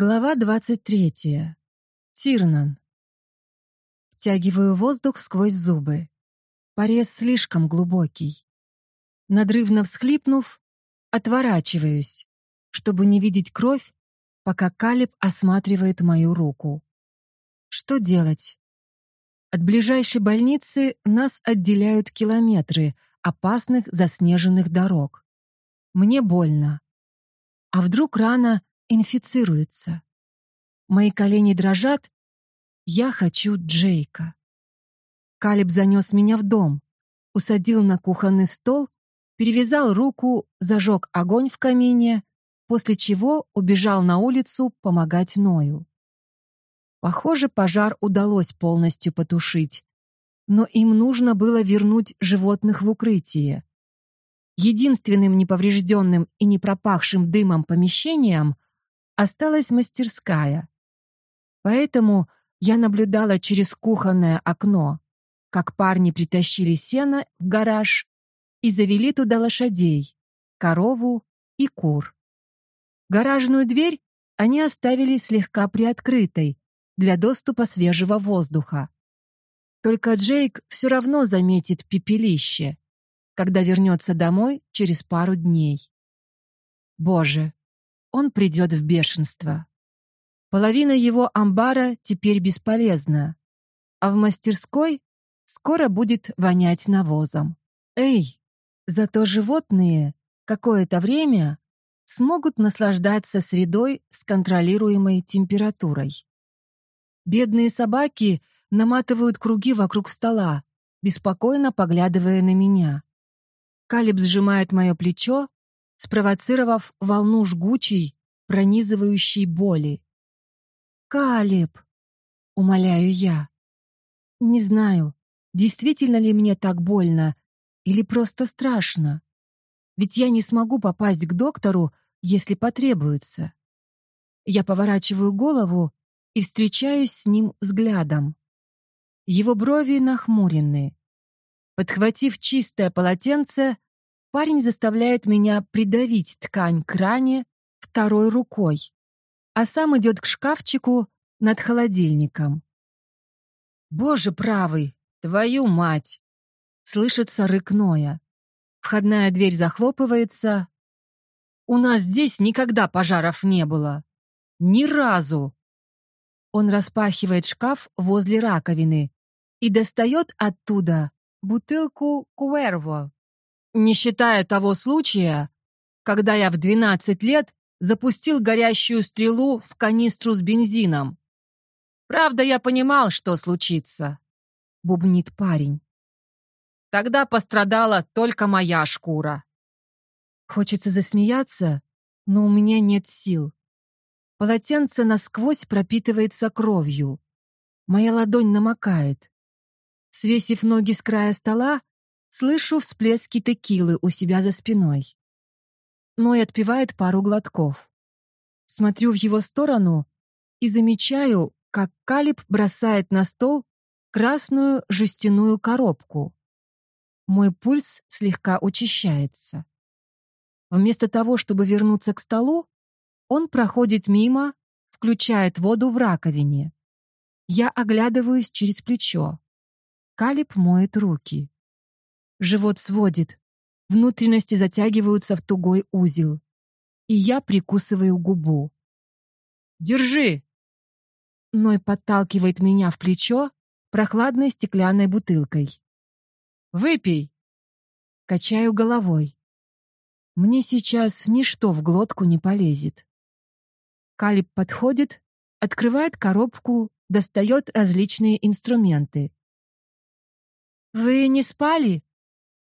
Глава 23. Тирнан. Втягиваю воздух сквозь зубы. Порез слишком глубокий. Надрывно всхлипнув, отворачиваюсь, чтобы не видеть кровь, пока Калиб осматривает мою руку. Что делать? От ближайшей больницы нас отделяют километры опасных заснеженных дорог. Мне больно. А вдруг рана инфицируется. Мои колени дрожат. Я хочу Джейка. Калиб занес меня в дом, усадил на кухонный стол, перевязал руку, зажег огонь в камине, после чего убежал на улицу помогать Ною. Похоже, пожар удалось полностью потушить, но им нужно было вернуть животных в укрытие. Единственным неповрежденным и не пропахшим дымом помещением — осталась мастерская. Поэтому я наблюдала через кухонное окно, как парни притащили сено в гараж и завели туда лошадей, корову и кур. Гаражную дверь они оставили слегка приоткрытой для доступа свежего воздуха. Только Джейк все равно заметит пепелище, когда вернется домой через пару дней. Боже, он придет в бешенство. Половина его амбара теперь бесполезна, а в мастерской скоро будет вонять навозом. Эй, зато животные какое-то время смогут наслаждаться средой с контролируемой температурой. Бедные собаки наматывают круги вокруг стола, беспокойно поглядывая на меня. Калиб сжимает мое плечо, спровоцировав волну жгучей, пронизывающей боли. «Калеб!» — умоляю я. Не знаю, действительно ли мне так больно или просто страшно. Ведь я не смогу попасть к доктору, если потребуется. Я поворачиваю голову и встречаюсь с ним взглядом. Его брови нахмурены. Подхватив чистое полотенце, Парень заставляет меня придавить ткань к ране второй рукой, а сам идет к шкафчику над холодильником. «Боже правый, твою мать!» Слышится рык Ноя. Входная дверь захлопывается. «У нас здесь никогда пожаров не было. Ни разу!» Он распахивает шкаф возле раковины и достает оттуда бутылку Куэрво не считая того случая, когда я в 12 лет запустил горящую стрелу в канистру с бензином. Правда, я понимал, что случится, бубнит парень. Тогда пострадала только моя шкура. Хочется засмеяться, но у меня нет сил. Полотенце насквозь пропитывается кровью. Моя ладонь намокает. Свесив ноги с края стола, Слышу всплески текилы у себя за спиной. Ной отпивает пару глотков. Смотрю в его сторону и замечаю, как Калиб бросает на стол красную жестяную коробку. Мой пульс слегка учащается. Вместо того, чтобы вернуться к столу, он проходит мимо, включает воду в раковине. Я оглядываюсь через плечо. Калиб моет руки. Живот сводит. Внутренности затягиваются в тугой узел. И я прикусываю губу. «Держи!» Ной подталкивает меня в плечо прохладной стеклянной бутылкой. «Выпей!» Качаю головой. Мне сейчас ничто в глотку не полезет. Калиб подходит, открывает коробку, достает различные инструменты. «Вы не спали?»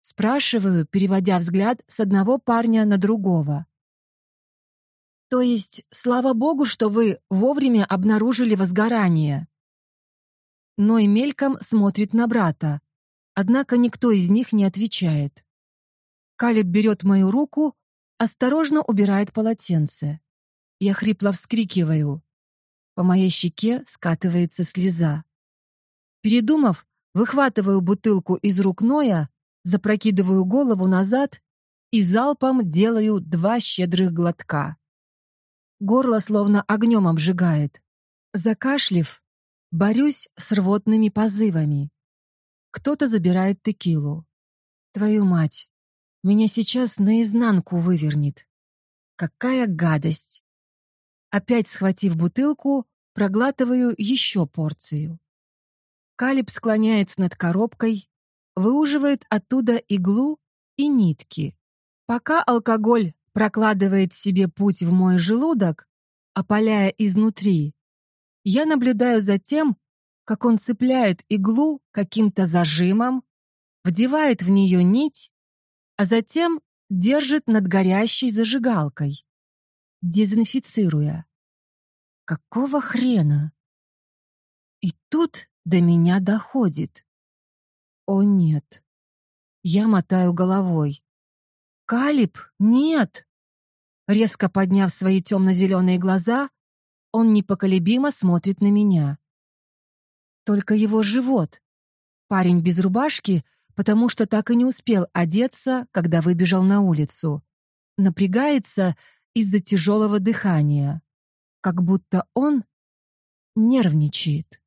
Спрашиваю, переводя взгляд с одного парня на другого. То есть, слава богу, что вы вовремя обнаружили возгорание. Ной мельком смотрит на брата, однако никто из них не отвечает. Калиб берет мою руку, осторожно убирает полотенце. Я хрипло вскрикиваю. По моей щеке скатывается слеза. Передумав, выхватываю бутылку из рук Ноя запрокидываю голову назад и залпом делаю два щедрых глотка. Горло словно огнем обжигает. Закашлив, борюсь с рвотными позывами. Кто-то забирает текилу. Твою мать, меня сейчас наизнанку вывернет. Какая гадость! Опять схватив бутылку, проглатываю еще порцию. Калиб склоняется над коробкой, выуживает оттуда иглу и нитки. Пока алкоголь прокладывает себе путь в мой желудок, опаляя изнутри, я наблюдаю за тем, как он цепляет иглу каким-то зажимом, вдевает в нее нить, а затем держит над горящей зажигалкой, дезинфицируя. Какого хрена? И тут до меня доходит. О нет. Я мотаю головой. Калиб, нет! Резко подняв свои темно-зеленые глаза, он непоколебимо смотрит на меня. Только его живот. Парень без рубашки, потому что так и не успел одеться, когда выбежал на улицу. Напрягается из-за тяжелого дыхания. Как будто он нервничает.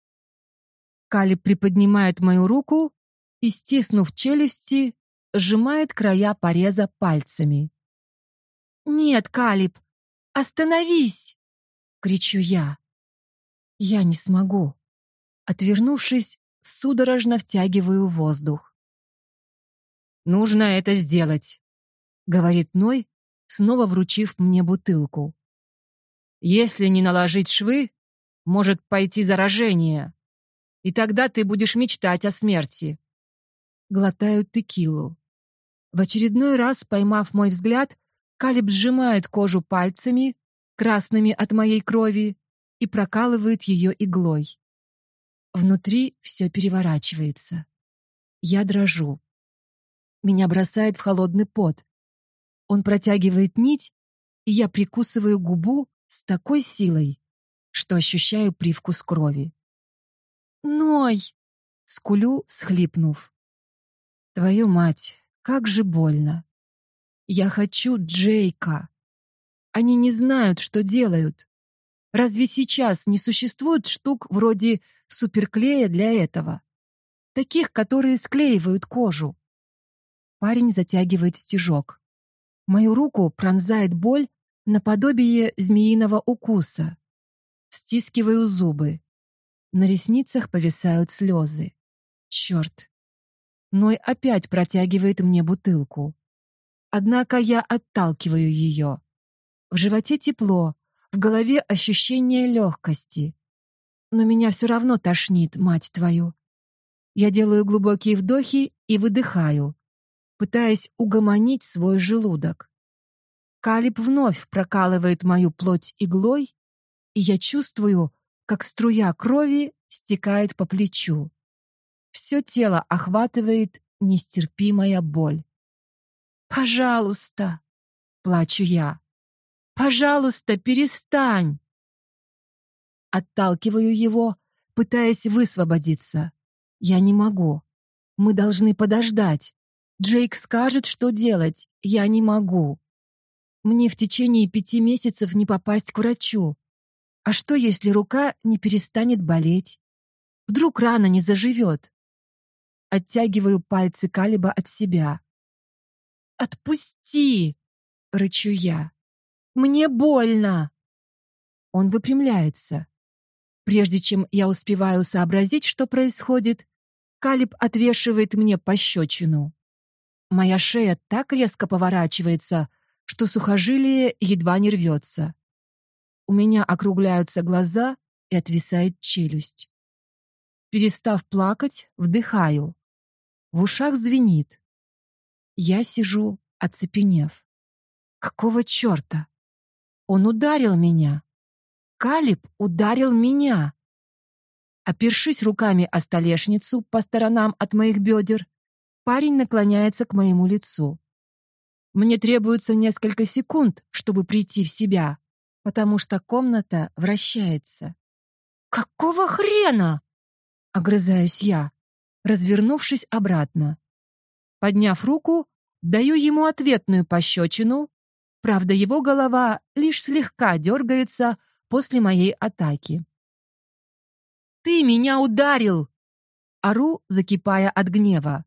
Калиб приподнимает мою руку и, стиснув челюсти, сжимает края пореза пальцами. «Нет, Калиб, остановись!» — кричу я. Я не смогу. Отвернувшись, судорожно втягиваю воздух. «Нужно это сделать», — говорит Ной, снова вручив мне бутылку. «Если не наложить швы, может пойти заражение, и тогда ты будешь мечтать о смерти». Глотаю текилу. В очередной раз, поймав мой взгляд, Калиб сжимает кожу пальцами, красными от моей крови, и прокалывает ее иглой. Внутри все переворачивается. Я дрожу. Меня бросает в холодный пот. Он протягивает нить, и я прикусываю губу с такой силой, что ощущаю привкус крови. «Ной!» — скулю, схлипнув. «Твою мать, как же больно! Я хочу Джейка!» Они не знают, что делают. Разве сейчас не существует штук вроде суперклея для этого? Таких, которые склеивают кожу. Парень затягивает стежок. Мою руку пронзает боль наподобие змеиного укуса. Стискиваю зубы. На ресницах повисают слезы. Черт. Ной опять протягивает мне бутылку. Однако я отталкиваю ее. В животе тепло, в голове ощущение легкости. Но меня все равно тошнит, мать твою. Я делаю глубокие вдохи и выдыхаю, пытаясь угомонить свой желудок. Калиб вновь прокалывает мою плоть иглой, и я чувствую, как струя крови стекает по плечу. Все тело охватывает нестерпимая боль. «Пожалуйста!» — плачу я. «Пожалуйста, перестань!» Отталкиваю его, пытаясь высвободиться. Я не могу. Мы должны подождать. Джейк скажет, что делать. Я не могу. Мне в течение пяти месяцев не попасть к врачу. А что, если рука не перестанет болеть? Вдруг рана не заживет? Оттягиваю пальцы Калиба от себя. «Отпусти!» — рычу я. «Мне больно!» Он выпрямляется. Прежде чем я успеваю сообразить, что происходит, Калиб отвешивает мне пощечину. Моя шея так резко поворачивается, что сухожилие едва не рвется. У меня округляются глаза и отвисает челюсть. Перестав плакать, вдыхаю. В ушах звенит. Я сижу, оцепенев. Какого черта? Он ударил меня. Калиб ударил меня. Опершись руками о столешницу по сторонам от моих бедер, парень наклоняется к моему лицу. Мне требуется несколько секунд, чтобы прийти в себя, потому что комната вращается. «Какого хрена?» — огрызаюсь я развернувшись обратно. Подняв руку, даю ему ответную пощечину, Правда, его голова лишь слегка дергается после моей атаки. «Ты меня ударил!» Ору, закипая от гнева.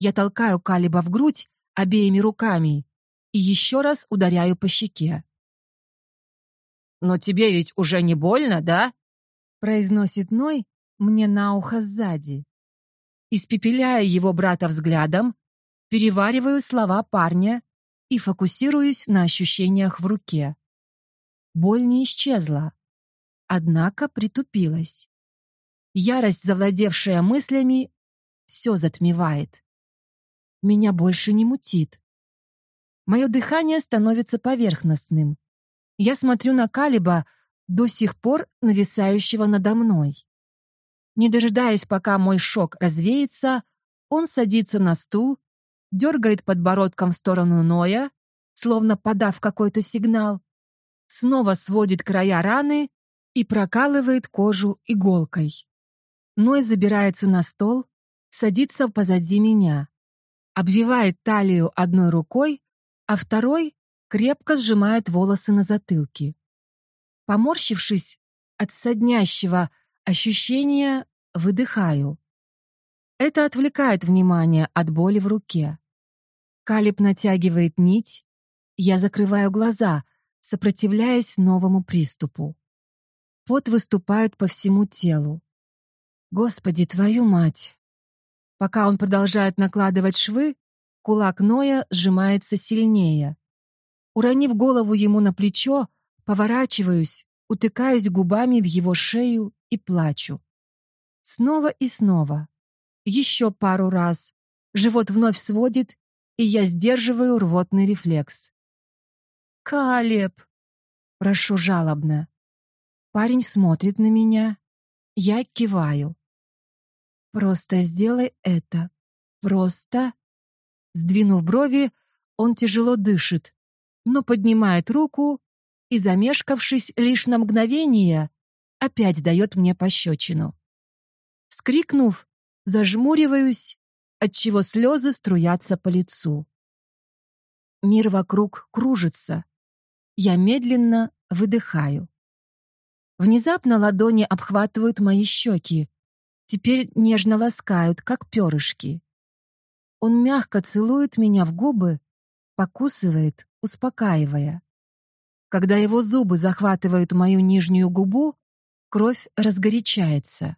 Я толкаю Калиба в грудь обеими руками и еще раз ударяю по щеке. «Но тебе ведь уже не больно, да?» произносит Ной мне на ухо сзади. Испепеляя его брата взглядом, перевариваю слова парня и фокусируюсь на ощущениях в руке. Боль не исчезла, однако притупилась. Ярость, завладевшая мыслями, все затмевает. Меня больше не мутит. Мое дыхание становится поверхностным. Я смотрю на Калиба, до сих пор нависающего надо мной. Не дожидаясь, пока мой шок развеется, он садится на стул, дергает подбородком в сторону Ноя, словно подав какой-то сигнал, снова сводит края раны и прокалывает кожу иголкой. Ной забирается на стол, садится позади меня, обвивает талию одной рукой, а второй крепко сжимает волосы на затылке. Поморщившись от соднящего ощущения, выдыхаю. Это отвлекает внимание от боли в руке. Калиб натягивает нить, я закрываю глаза, сопротивляясь новому приступу. Пот выступает по всему телу. Господи, твою мать! Пока он продолжает накладывать швы, кулак Ноя сжимается сильнее. Уронив голову ему на плечо, Поворачиваюсь, утыкаюсь губами в его шею и плачу. Снова и снова. Еще пару раз. Живот вновь сводит, и я сдерживаю рвотный рефлекс. «Калеб!» Прошу жалобно. Парень смотрит на меня. Я киваю. «Просто сделай это. Просто...» Сдвинув брови, он тяжело дышит, но поднимает руку и, замешкавшись лишь на мгновение, опять дает мне пощечину. Скрикнув, зажмуриваюсь, отчего слезы струятся по лицу. Мир вокруг кружится. Я медленно выдыхаю. Внезапно ладони обхватывают мои щеки, теперь нежно ласкают, как перышки. Он мягко целует меня в губы, покусывает, успокаивая. Когда его зубы захватывают мою нижнюю губу, кровь разгорячается.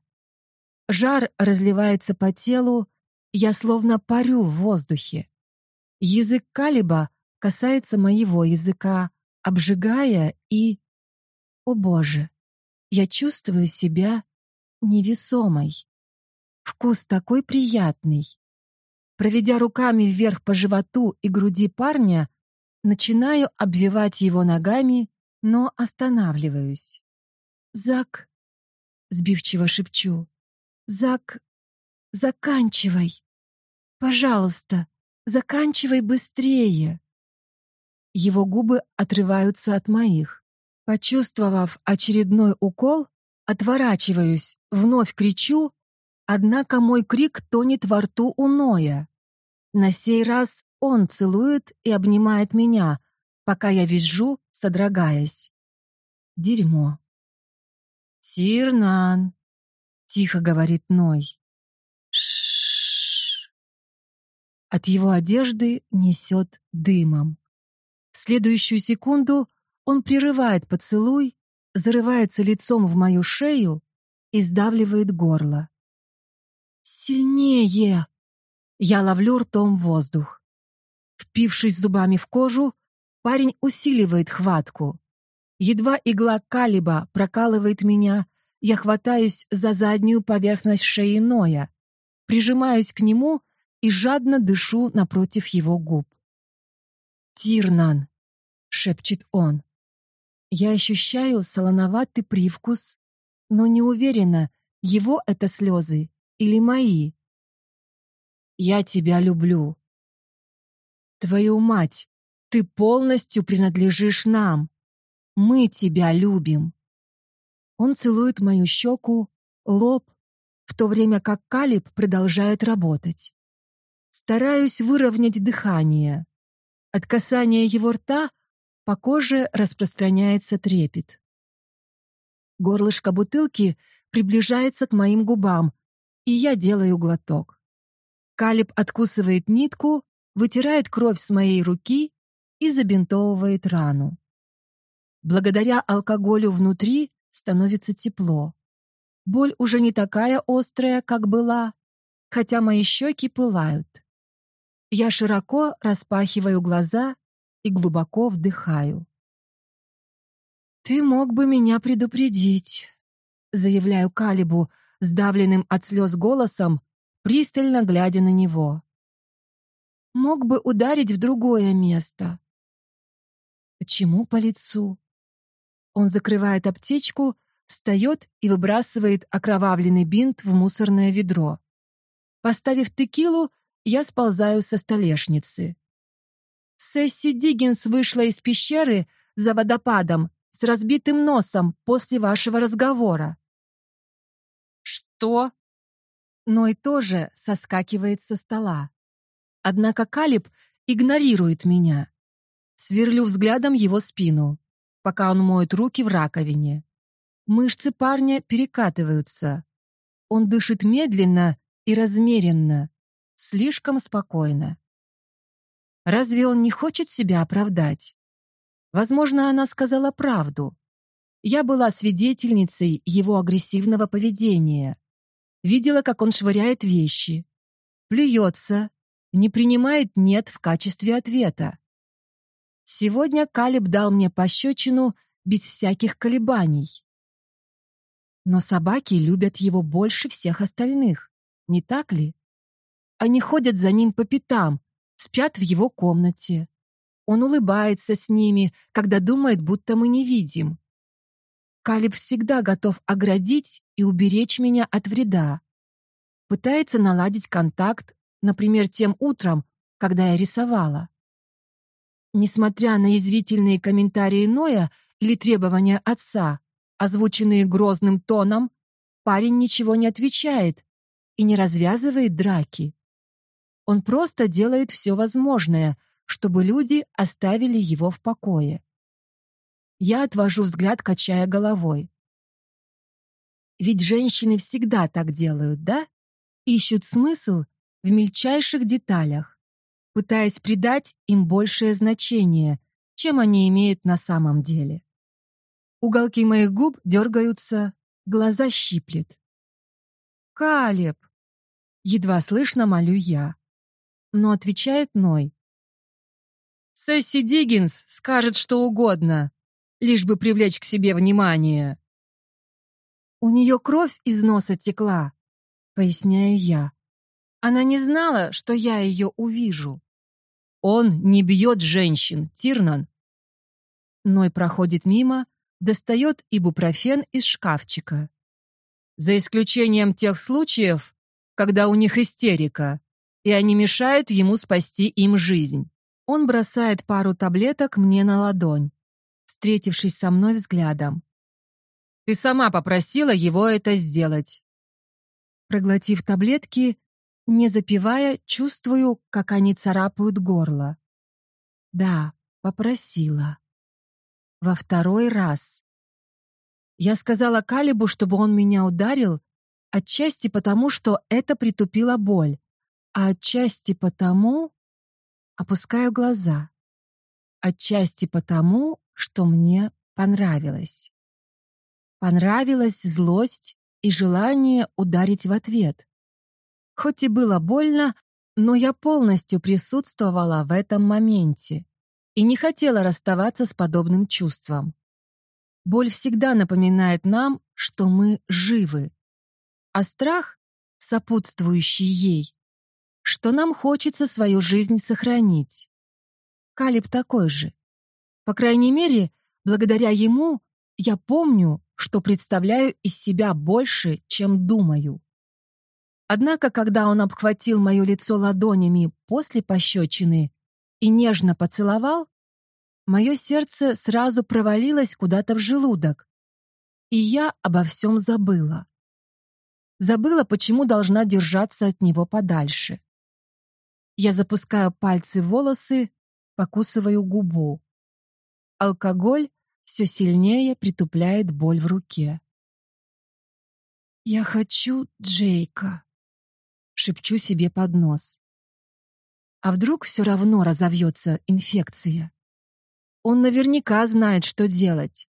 Жар разливается по телу, я словно парю в воздухе. Язык Калиба касается моего языка, обжигая и... О боже, я чувствую себя невесомой. Вкус такой приятный. Проведя руками вверх по животу и груди парня, Начинаю обвивать его ногами, но останавливаюсь. «Зак!» — сбивчиво шепчу. «Зак, заканчивай! Пожалуйста, заканчивай быстрее!» Его губы отрываются от моих. Почувствовав очередной укол, отворачиваюсь, вновь кричу, однако мой крик тонет во рту у Ноя. На сей раз он целует и обнимает меня, пока я визжу, содрогаясь. Дерьмо. «Тирнан», — тихо говорит Ной. Шш. От его одежды несет дымом. В следующую секунду он прерывает поцелуй, зарывается лицом в мою шею и сдавливает горло. «Сильнее!» Я ловлю ртом воздух. Впившись зубами в кожу, парень усиливает хватку. Едва игла калиба прокалывает меня, я хватаюсь за заднюю поверхность шеи Ноя, прижимаюсь к нему и жадно дышу напротив его губ. «Тирнан!» — шепчет он. Я ощущаю солоноватый привкус, но не уверена, его это слезы или мои. «Я тебя люблю», Твою мать, ты полностью принадлежишь нам. Мы тебя любим. Он целует мою щеку, лоб, в то время как Калиб продолжает работать. Стараюсь выровнять дыхание. От касания его рта по коже распространяется трепет. Горлышко бутылки приближается к моим губам, и я делаю глоток. Калиб откусывает нитку, вытирает кровь с моей руки и забинтовывает рану. Благодаря алкоголю внутри становится тепло. Боль уже не такая острая, как была, хотя мои щеки пылают. Я широко распахиваю глаза и глубоко вдыхаю. «Ты мог бы меня предупредить», — заявляю Калибу, сдавленным от слез голосом, пристально глядя на него. «Мог бы ударить в другое место». «Почему по лицу?» Он закрывает аптечку, встает и выбрасывает окровавленный бинт в мусорное ведро. Поставив текилу, я сползаю со столешницы. Сесси Диггинс вышла из пещеры за водопадом с разбитым носом после вашего разговора. Что? Ной тоже соскакивает со стола. Однако Калиб игнорирует меня. Сверлю взглядом его спину пока он моет руки в раковине. Мышцы парня перекатываются. Он дышит медленно и размеренно, слишком спокойно. Разве он не хочет себя оправдать? Возможно, она сказала правду. Я была свидетельницей его агрессивного поведения. Видела, как он швыряет вещи. Плюется, не принимает «нет» в качестве ответа. Сегодня Калиб дал мне пощечину без всяких колебаний. Но собаки любят его больше всех остальных, не так ли? Они ходят за ним по пятам, спят в его комнате. Он улыбается с ними, когда думает, будто мы не видим. Калиб всегда готов оградить и уберечь меня от вреда. Пытается наладить контакт, например, тем утром, когда я рисовала. Несмотря на язвительные комментарии Ноя или требования отца, озвученные грозным тоном, парень ничего не отвечает и не развязывает драки. Он просто делает все возможное, чтобы люди оставили его в покое. Я отвожу взгляд, качая головой. Ведь женщины всегда так делают, да? Ищут смысл в мельчайших деталях пытаясь придать им большее значение, чем они имеют на самом деле. Уголки моих губ дергаются, глаза щиплет. «Калеб!» Едва слышно молю я. Но отвечает Ной. «Сесси Диггинс скажет что угодно, лишь бы привлечь к себе внимание». «У нее кровь из носа текла», — поясняю я. Она не знала, что я ее увижу. Он не бьет женщин, Тирнан. Ной проходит мимо, достает ибупрофен из шкафчика. За исключением тех случаев, когда у них истерика, и они мешают ему спасти им жизнь. Он бросает пару таблеток мне на ладонь, встретившись со мной взглядом. Ты сама попросила его это сделать. Проглотив таблетки, не запивая, чувствую, как они царапают горло. Да, попросила. Во второй раз. Я сказала Калибу, чтобы он меня ударил, отчасти потому, что это притупило боль, а отчасти потому... Опускаю глаза. Отчасти потому, что мне понравилось. Понравилась злость и желание ударить в ответ. Хоть и было больно, но я полностью присутствовала в этом моменте и не хотела расставаться с подобным чувством. Боль всегда напоминает нам, что мы живы, а страх, сопутствующий ей, что нам хочется свою жизнь сохранить. Калиб такой же. По крайней мере, благодаря ему я помню, что представляю из себя больше, чем думаю. Однако, когда он обхватил мое лицо ладонями после пощечины и нежно поцеловал, мое сердце сразу провалилось куда-то в желудок, и я обо всем забыла. Забыла, почему должна держаться от него подальше. Я запускаю пальцы в волосы, покусываю губу. Алкоголь все сильнее притупляет боль в руке. «Я хочу Джейка», — шепчу себе под нос. А вдруг все равно разовьется инфекция? Он наверняка знает, что делать.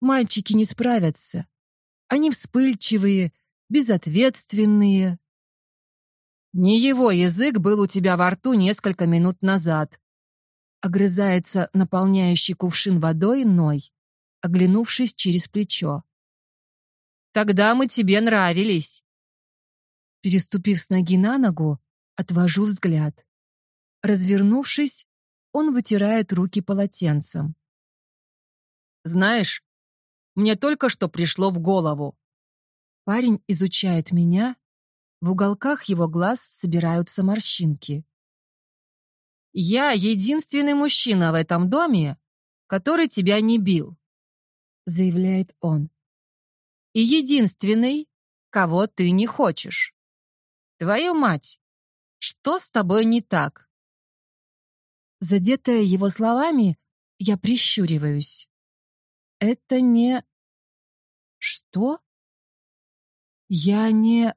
Мальчики не справятся. Они вспыльчивые, безответственные. Не его язык был у тебя во рту несколько минут назад. Огрызается наполняющий кувшин водой Ной, оглянувшись через плечо. Тогда мы тебе нравились. Переступив с ноги на ногу, отвожу взгляд. Развернувшись, он вытирает руки полотенцем. Знаешь, мне только что пришло в голову. Парень изучает меня, в уголках его глаз собираются морщинки. Я единственный мужчина в этом доме, который тебя не бил, заявляет он и единственный, кого ты не хочешь. Твою мать, что с тобой не так? Задетая его словами, я прищуриваюсь. Это не... Что? Я не...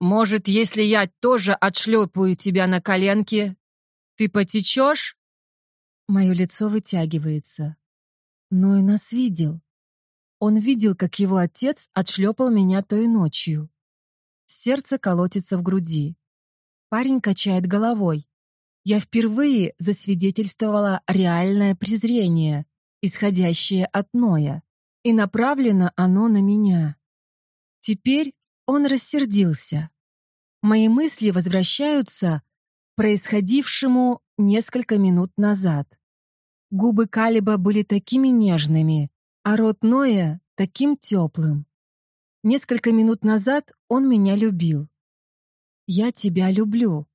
Может, если я тоже отшлепаю тебя на коленке, ты потечешь? Мое лицо вытягивается. Но и нас видел. Он видел, как его отец отшлепал меня той ночью. Сердце колотится в груди. Парень качает головой. Я впервые засвидетельствовала реальное презрение, исходящее от Ноя, и направлено оно на меня. Теперь он рассердился. Мои мысли возвращаются к происходившему несколько минут назад. Губы Калиба были такими нежными, а рот Ноя таким теплым. Несколько минут назад он меня любил. Я тебя люблю.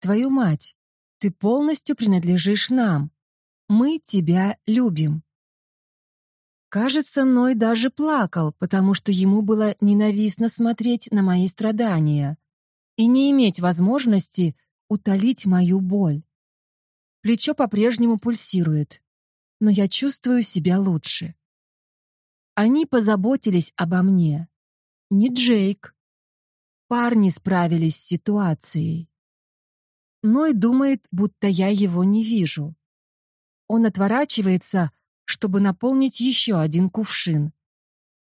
Твою мать, ты полностью принадлежишь нам. Мы тебя любим. Кажется, Ной даже плакал, потому что ему было ненавистно смотреть на мои страдания и не иметь возможности утолить мою боль. Плечо по-прежнему пульсирует, но я чувствую себя лучше. Они позаботились обо мне. Не Джейк. Парни справились с ситуацией. Ной думает, будто я его не вижу. Он отворачивается, чтобы наполнить еще один кувшин.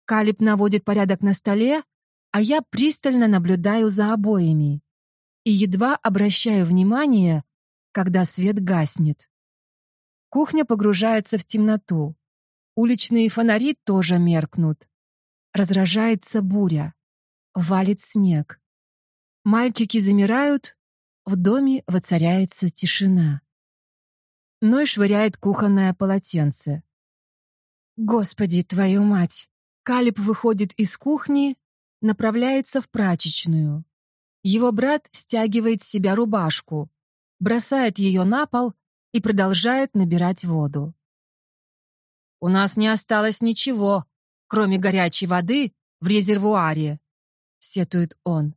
Калиб наводит порядок на столе, а я пристально наблюдаю за обоями и едва обращаю внимание, когда свет гаснет. Кухня погружается в темноту. Уличные фонари тоже меркнут. Разражается буря. Валит снег. Мальчики замирают, в доме воцаряется тишина. Ной швыряет кухонное полотенце. Господи, твою мать! Калиб выходит из кухни, направляется в прачечную. Его брат стягивает с себя рубашку, бросает ее на пол и продолжает набирать воду. У нас не осталось ничего, кроме горячей воды в резервуаре, сетует он.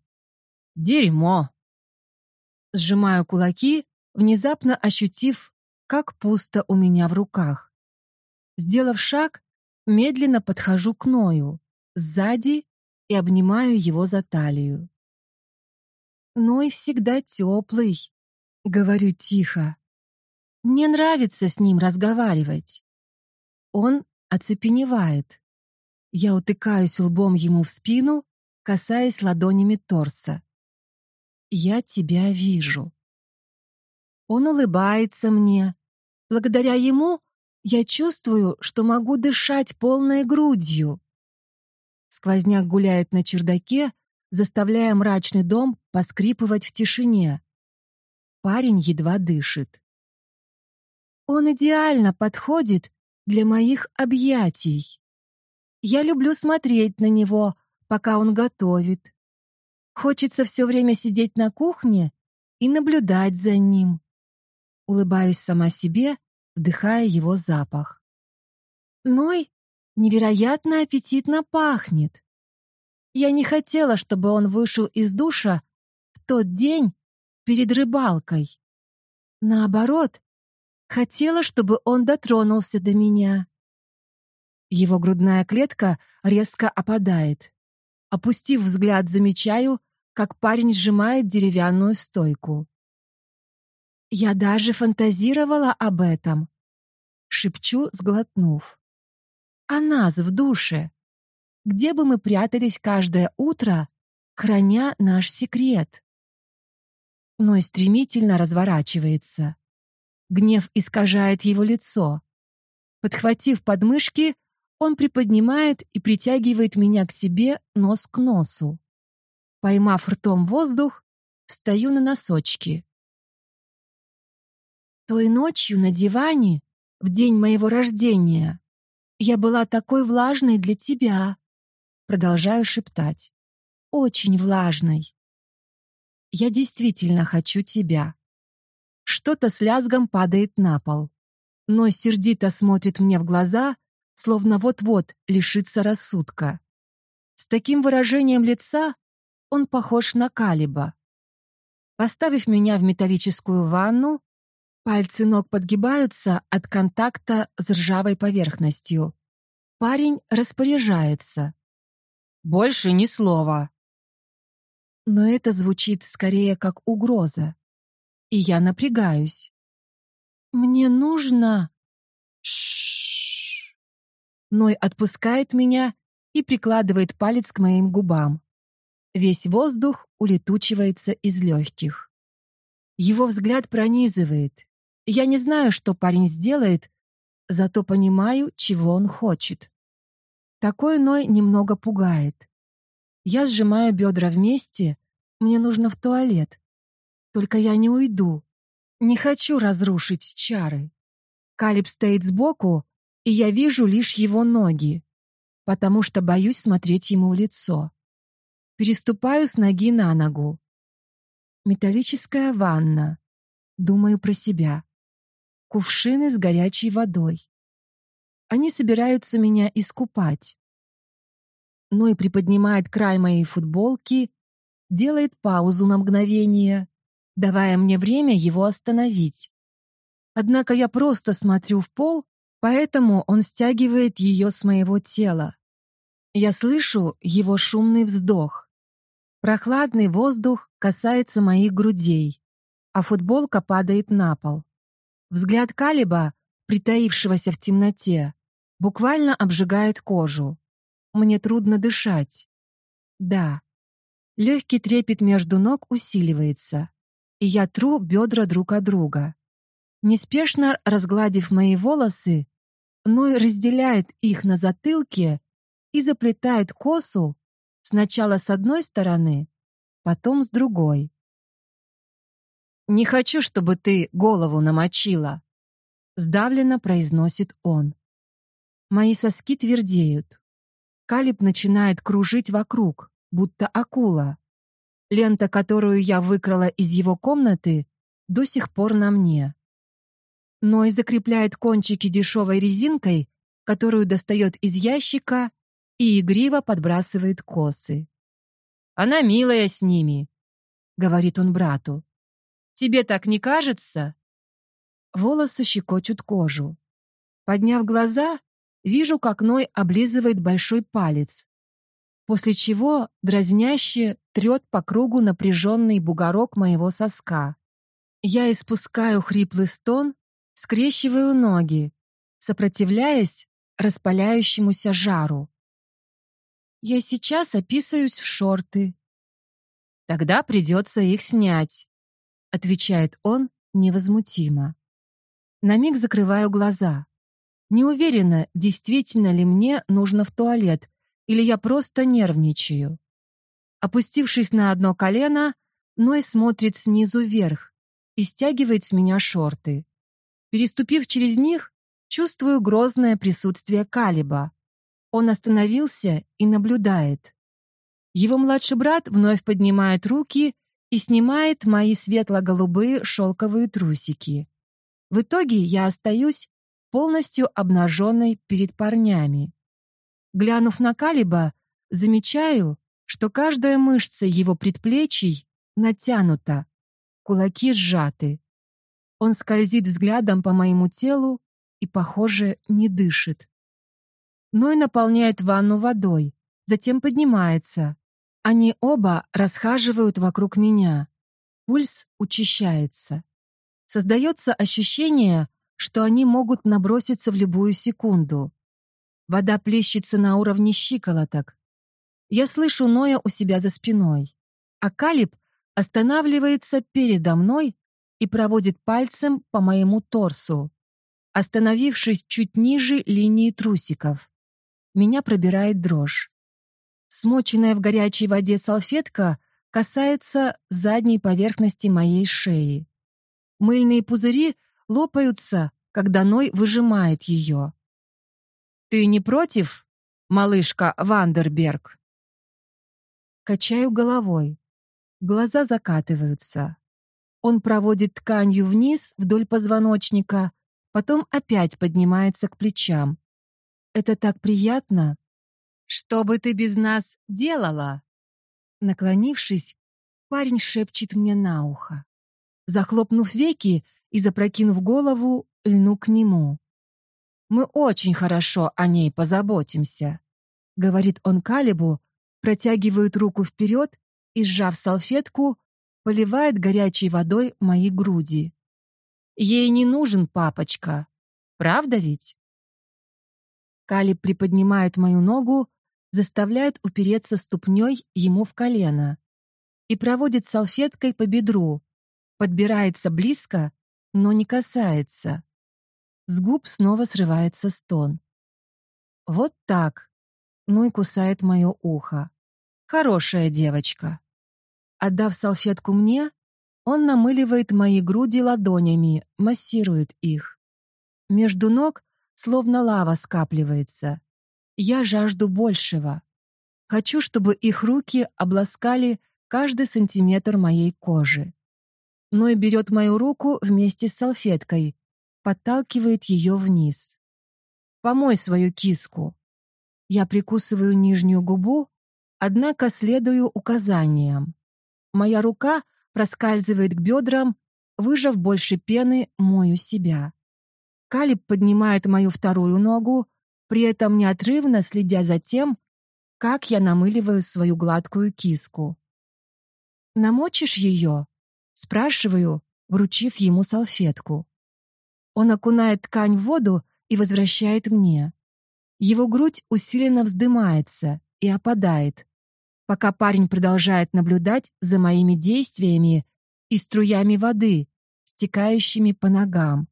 Дерьмо. Сжимаю кулаки, внезапно ощутив, как пусто у меня в руках. Сделав шаг, медленно подхожу к Ною, сзади и обнимаю его за талию. Ной всегда теплый, говорю тихо. Мне нравится с ним разговаривать. Он оцепеневает. Я утыкаюсь лбом ему в спину, касаясь ладонями торса. Я тебя вижу. Он улыбается мне. Благодаря ему я чувствую, что могу дышать полной грудью. Сквозняк гуляет на чердаке, заставляя мрачный дом поскрипывать в тишине. Парень едва дышит. Он идеально подходит для моих объятий. Я люблю смотреть на него, пока он готовит. Хочется все время сидеть на кухне и наблюдать за ним. Улыбаюсь сама себе, вдыхая его запах. Ной невероятно аппетитно пахнет. Я не хотела, чтобы он вышел из душа в тот день перед рыбалкой. Наоборот, Хотела, чтобы он дотронулся до меня. Его грудная клетка резко опадает. Опустив взгляд, замечаю, как парень сжимает деревянную стойку. Я даже фантазировала об этом. Шепчу, сглотнув. О нас в душе. Где бы мы прятались каждое утро, храня наш секрет. Но стремительно разворачивается. Гнев искажает его лицо. Подхватив подмышки, он приподнимает и притягивает меня к себе нос к носу. Поймав ртом воздух, встаю на носочки. Той ночью на диване, в день моего рождения, я была такой влажной для тебя. Продолжаю шептать. Очень влажной. Я действительно хочу тебя. Что-то с лязгом падает на пол. Но сердито смотрит мне в глаза, словно вот-вот лишится рассудка. С таким выражением лица он похож на Калиба. Поставив меня в металлическую ванну, пальцы ног подгибаются от контакта с ржавой поверхностью. Парень распоряжается. «Больше ни слова!» Но это звучит скорее как угроза и я напрягаюсь. «Мне нужно...» Шш. Ной отпускает меня и прикладывает палец к моим губам. Весь воздух улетучивается из легких. Его взгляд пронизывает. Я не знаю, что парень сделает, зато понимаю, чего он хочет. Такой Ной немного пугает. Я сжимаю бедра вместе, мне нужно в туалет. Только я не уйду. Не хочу разрушить чары. Калиб стоит сбоку, и я вижу лишь его ноги, потому что боюсь смотреть ему в лицо. Переступаю с ноги на ногу. Металлическая ванна. Думаю про себя. Кувшины с горячей водой. Они собираются меня искупать. Ной приподнимает край моей футболки, делает паузу на мгновение, давая мне время его остановить. Однако я просто смотрю в пол, поэтому он стягивает ее с моего тела. Я слышу его шумный вздох. Прохладный воздух касается моих грудей, а футболка падает на пол. Взгляд Калиба, притаившегося в темноте, буквально обжигает кожу. Мне трудно дышать. Да. Легкий трепет между ног усиливается и я тру бедра друг от друга. Неспешно разгладив мои волосы, Ной разделяет их на затылке и заплетает косу сначала с одной стороны, потом с другой. «Не хочу, чтобы ты голову намочила», — сдавленно произносит он. Мои соски твердеют. Калиб начинает кружить вокруг, будто акула. Лента, которую я выкрала из его комнаты, до сих пор на мне. Но и закрепляет кончики дешевой резинкой, которую достает из ящика и игриво подбрасывает косы. «Она милая с ними», — говорит он брату. «Тебе так не кажется?» Волосы щекочут кожу. Подняв глаза, вижу, как Ной облизывает большой палец, после чего дразняще трет по кругу напряженный бугорок моего соска. Я испускаю хриплый стон, скрещиваю ноги, сопротивляясь распаляющемуся жару. Я сейчас описаюсь в шорты. Тогда придется их снять, отвечает он невозмутимо. На миг закрываю глаза. Не уверена, действительно ли мне нужно в туалет, или я просто нервничаю. Опустившись на одно колено, Ной смотрит снизу вверх и стягивает с меня шорты. Переступив через них, чувствую грозное присутствие Калиба. Он остановился и наблюдает. Его младший брат вновь поднимает руки и снимает мои светло-голубые шелковые трусики. В итоге я остаюсь полностью обнаженной перед парнями. Глянув на Калиба, замечаю, что каждая мышца его предплечий натянута, кулаки сжаты. Он скользит взглядом по моему телу и, похоже, не дышит. Ной наполняет ванну водой, затем поднимается. Они оба расхаживают вокруг меня. Пульс учащается. Создается ощущение, что они могут наброситься в любую секунду. Вода плещется на уровне щиколоток. Я слышу Ноя у себя за спиной, а Калиб останавливается передо мной и проводит пальцем по моему торсу, остановившись чуть ниже линии трусиков. Меня пробирает дрожь. Смоченная в горячей воде салфетка касается задней поверхности моей шеи. Мыльные пузыри лопаются, когда Ной выжимает ее. «Ты не против, малышка Вандерберг?» Качаю головой. Глаза закатываются. Он проводит тканью вниз вдоль позвоночника, потом опять поднимается к плечам. Это так приятно. Что бы ты без нас делала? Наклонившись, парень шепчет мне на ухо. Захлопнув веки и запрокинув голову, льну к нему. Мы очень хорошо о ней позаботимся, говорит он Калибу, протягивает руку вперед и, сжав салфетку, поливает горячей водой мои груди. Ей не нужен папочка, правда ведь? Калиб приподнимает мою ногу, заставляет упереться ступней ему в колено и проводит салфеткой по бедру, подбирается близко, но не касается. С губ снова срывается стон. Вот так. Ну и кусает мое ухо. Хорошая девочка. Отдав салфетку мне, он намыливает мои груди ладонями, массирует их. Между ног словно лава скапливается. Я жажду большего. Хочу, чтобы их руки обласкали каждый сантиметр моей кожи. Ной берет мою руку вместе с салфеткой, подталкивает ее вниз. «Помой свою киску». Я прикусываю нижнюю губу, однако следую указаниям. Моя рука проскальзывает к бедрам, выжав больше пены, мою себя. Калиб поднимает мою вторую ногу, при этом неотрывно следя за тем, как я намыливаю свою гладкую киску. «Намочишь ее?» — спрашиваю, вручив ему салфетку. Он окунает ткань в воду и возвращает мне. Его грудь усиленно вздымается и опадает, пока парень продолжает наблюдать за моими действиями и струями воды, стекающими по ногам.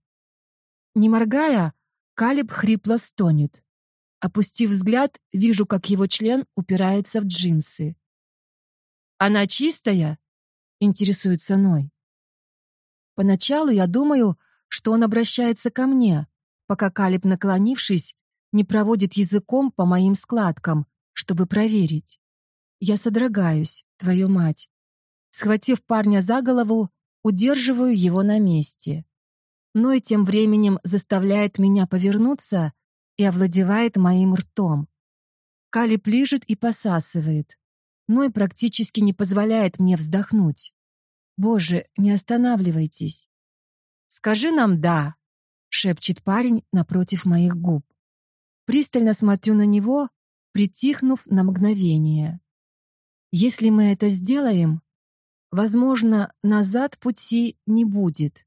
Не моргая, Калиб хрипло стонет. Опустив взгляд, вижу, как его член упирается в джинсы. «Она чистая?» — интересуется Ной. Поначалу я думаю, что он обращается ко мне, пока Калиб, наклонившись, не проводит языком по моим складкам, чтобы проверить. Я содрогаюсь, твою мать. Схватив парня за голову, удерживаю его на месте. Но и тем временем заставляет меня повернуться и овладевает моим ртом. Калиб лижет и посасывает, но и практически не позволяет мне вздохнуть. Боже, не останавливайтесь. «Скажи нам «да», — шепчет парень напротив моих губ. Пристально смотрю на него, притихнув на мгновение. Если мы это сделаем, возможно, назад пути не будет.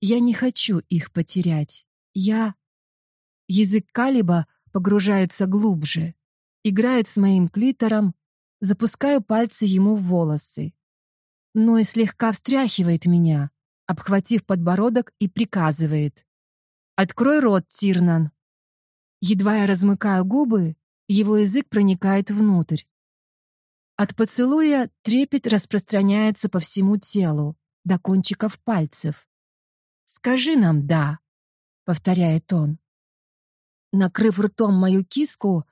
Я не хочу их потерять. Я... Язык Калиба погружается глубже, играет с моим клитором, запускаю пальцы ему в волосы. Но и слегка встряхивает меня, обхватив подбородок и приказывает. «Открой рот, Тирнан!» Едва я размыкаю губы, его язык проникает внутрь. От поцелуя трепет распространяется по всему телу, до кончиков пальцев. «Скажи нам «да», — повторяет он. Накрыв ртом мою киску,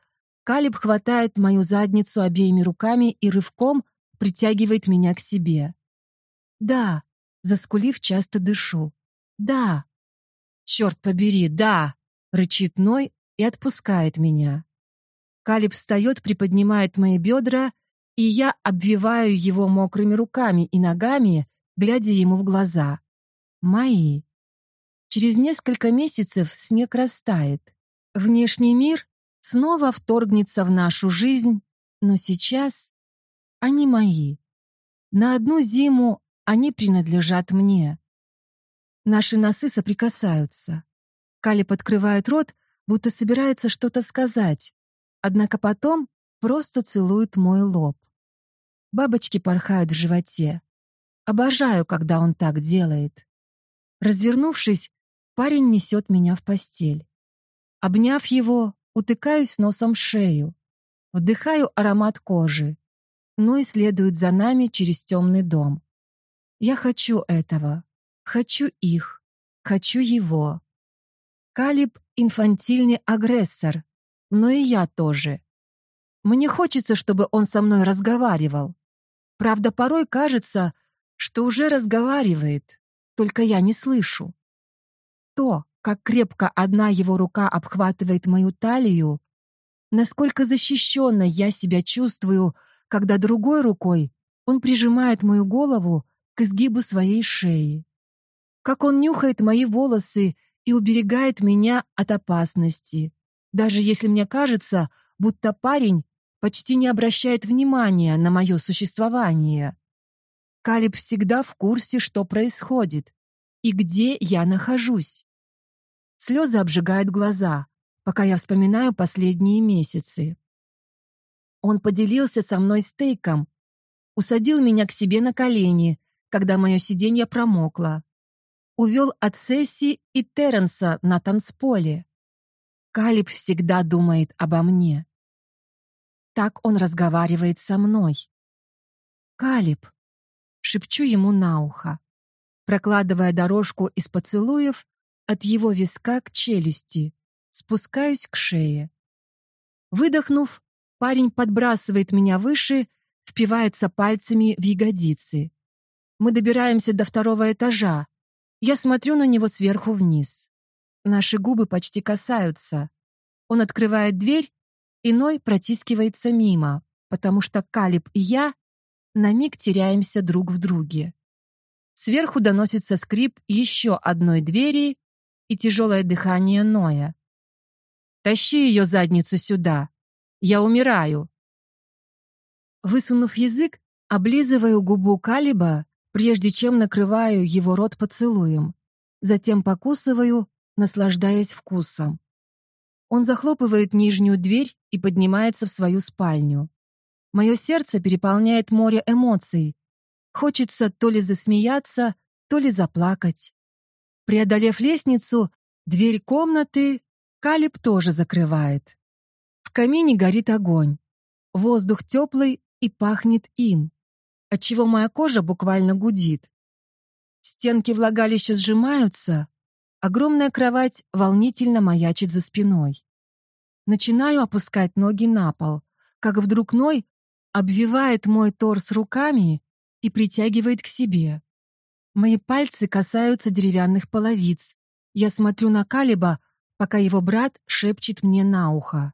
Калиб хватает мою задницу обеими руками и рывком притягивает меня к себе. «Да», Заскулив, часто дышу. «Да!» «Черт побери, да!» — рычит Ной и отпускает меня. Калиб встает, приподнимает мои бедра, и я обвиваю его мокрыми руками и ногами, глядя ему в глаза. мои. Через несколько месяцев снег растает. Внешний мир снова вторгнется в нашу жизнь, но сейчас они мои. На одну зиму они принадлежат мне. Наши носы соприкасаются. Кали подкрывает рот, будто собирается что-то сказать, однако потом просто целует мой лоб. Бабочки порхают в животе. Обожаю, когда он так делает. Развернувшись, парень несет меня в постель. Обняв его, утыкаюсь носом в шею. Вдыхаю аромат кожи. Но и следует за нами через темный дом. Я хочу этого. Хочу их. Хочу его. Калиб — инфантильный агрессор, но и я тоже. Мне хочется, чтобы он со мной разговаривал. Правда, порой кажется, что уже разговаривает, только я не слышу. То, как крепко одна его рука обхватывает мою талию, насколько защищенно я себя чувствую, когда другой рукой он прижимает мою голову к изгибу своей шеи. Как он нюхает мои волосы и уберегает меня от опасности, даже если мне кажется, будто парень почти не обращает внимания на мое существование. Калиб всегда в курсе, что происходит и где я нахожусь. Слезы обжигают глаза, пока я вспоминаю последние месяцы. Он поделился со мной стейком, усадил меня к себе на колени, когда мое сиденье промокло. Увел от Сесси и Терренса на танцполе. Калиб всегда думает обо мне. Так он разговаривает со мной. «Калиб», шепчу ему на ухо, прокладывая дорожку из поцелуев от его виска к челюсти, спускаюсь к шее. Выдохнув, парень подбрасывает меня выше, впивается пальцами в ягодицы. Мы добираемся до второго этажа. Я смотрю на него сверху вниз. Наши губы почти касаются. Он открывает дверь, иной протискивается мимо, потому что Калиб и я на миг теряемся друг в друге. Сверху доносится скрип еще одной двери и тяжелое дыхание Ноя. «Тащи ее задницу сюда! Я умираю!» Высунув язык, облизываю губу Калиба, прежде чем накрываю его рот поцелуем. Затем покусываю, наслаждаясь вкусом. Он захлопывает нижнюю дверь и поднимается в свою спальню. Мое сердце переполняет море эмоций. Хочется то ли засмеяться, то ли заплакать. Преодолев лестницу, дверь комнаты Калиб тоже закрывает. В камине горит огонь. Воздух теплый и пахнет им, отчего моя кожа буквально гудит. Стенки влагалища сжимаются, огромная кровать волнительно маячит за спиной. Начинаю опускать ноги на пол, как вдруг Ной обвивает мой торс руками и притягивает к себе. Мои пальцы касаются деревянных половиц. Я смотрю на Калиба, пока его брат шепчет мне на ухо.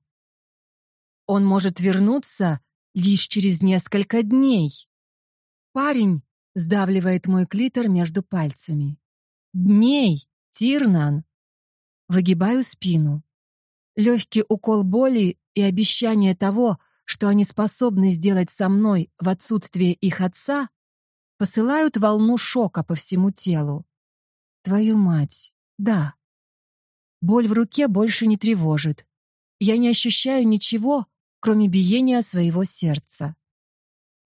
Он может вернуться лишь через несколько дней. Парень сдавливает мой клитор между пальцами. Дней, Тирнан. Выгибаю спину. Легкий укол боли и обещание того, что они способны сделать со мной в отсутствие их отца, посылают волну шока по всему телу. Твою мать, да. Боль в руке больше не тревожит. Я не ощущаю ничего, кроме биения своего сердца.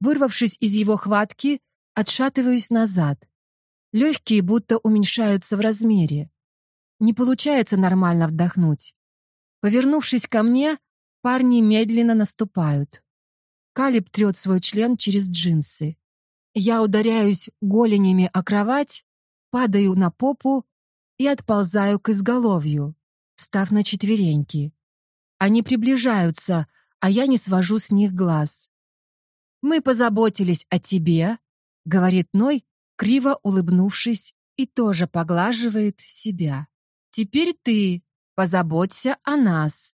Вырвавшись из его хватки, отшатываюсь назад. Легкие будто уменьшаются в размере. Не получается нормально вдохнуть. Повернувшись ко мне, Парни медленно наступают. Калиб трет свой член через джинсы. Я ударяюсь голенями о кровать, падаю на попу и отползаю к изголовью, встав на четвереньки. Они приближаются, а я не свожу с них глаз. «Мы позаботились о тебе», — говорит Ной, криво улыбнувшись, и тоже поглаживает себя. «Теперь ты позаботься о нас».